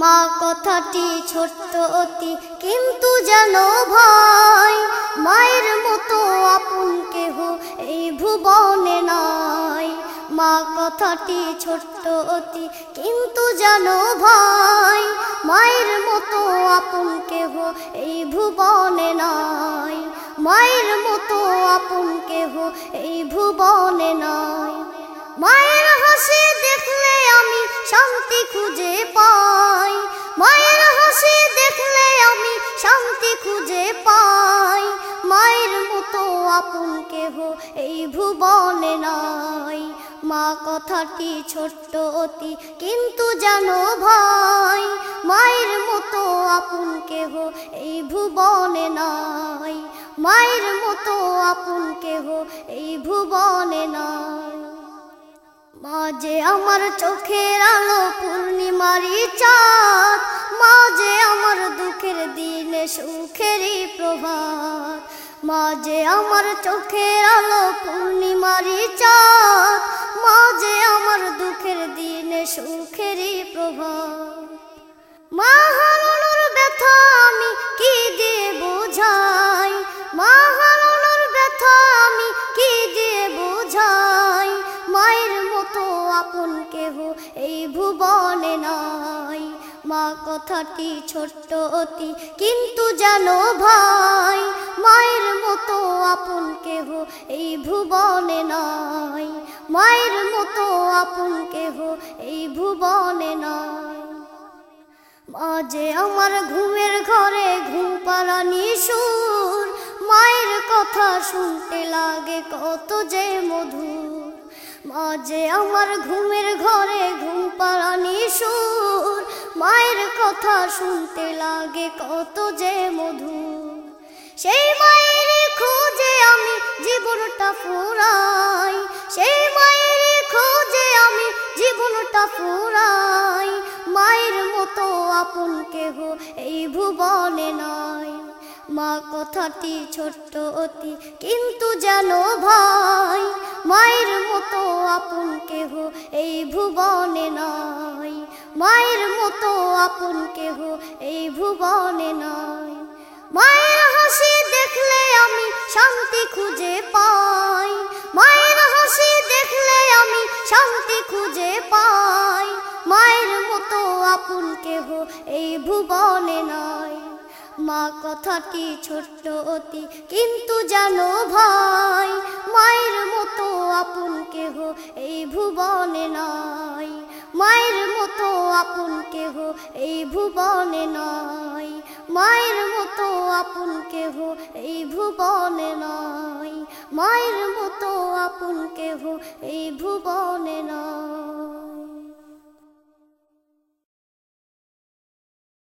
মা কথাটি ছোট্ট অতি, কিন্তু যেন ভাই মায়ের মতো আপন কেহ এই ভুবনে নাই। মা কথাটি ছোট্ট অতি, কিন্তু যেন ভাই মায়ের মতো আপন কেহ এই ভুবনে নাই। মায়ের মতো আপন কেহ এই ভুবনে নাই। মায়ের শান্তি খুঁজে পাই। মায়ের হাসি দেখলে আমি শান্তি খুঁজে পাই। মায়ের মতো আপন কেহ এই ভুবনে নাই। মা কথাটি ছোট্ট অতি, কিন্তু জানো ভাই, মায়ের মতো আপন কেহ এই ভুবনে নাই। মায়ের মতো আপন কেহ এই ভুবনে নাই। মাঝে আমার চোখের আলো পূর্ণিমারি চাঁদ, মাঝে আমার দুঃখের দিনে সুখেরই প্রভাত, মাঝে আমার চোখের আলো পূর্ণিমারি চাঁদ, মাঝে আমার দুঃখের দিনে সুখেরই প্রভাত। মা হারানোর ব্যথা আমি কি আপন কেহ এই ভুবনে নাই। মা কথাটি ছোট্ট অতি, কিন্তু জানো ভাই, মায়ের মতো আপন কেহ এই ভুবনে নাই। মায়ের মতো আপন কেহ এই ভুবনে নাই। মাঝে আমার ঘুমের ঘরে ঘুম পাড়ানি সুর, মায়ের কথা শুনতে লাগে কত যে মধুর। মাঝে আমার ঘুমের ঘরে ঘুম পাড়ানি সুর। মায়ের কথা শুনতে লাগে কত যে মধুর। সেই মায়ের খোঁজে আমি জীবনটা ফুরাই। সেই মায়ের খোঁজে আমি জীবনটা ফুরাই। মায়ের মতো আপন কেহ এই ভুবনে নাই। মা কথাটি ছোট্ট অতি, কিন্তু যেন ভাই। মায়ের মতো আপন কেহ এই ভুবনে নাই। মায়ের মতো আপন কেহ এই ভুবনে নাই। মায়ের হাসি দেখলে আমি শান্তি খুঁজে পাই। মায়ের হাসি দেখলে আমি শান্তি খুঁজে পাই। মায়ের মতো আপন কেহ এই ভুবনে নাই। মা কথাটি ছোট্ট অতি, কিন্তু জানো ভাই ভুবনে নয়। মায়ের মতো আপন কেহ এই ভুবনে নয়। মায়ের মতো আপন কেহ এই ভুবনে নয়। মায়ের মতো আপন কেহ এই ভুবনে নাই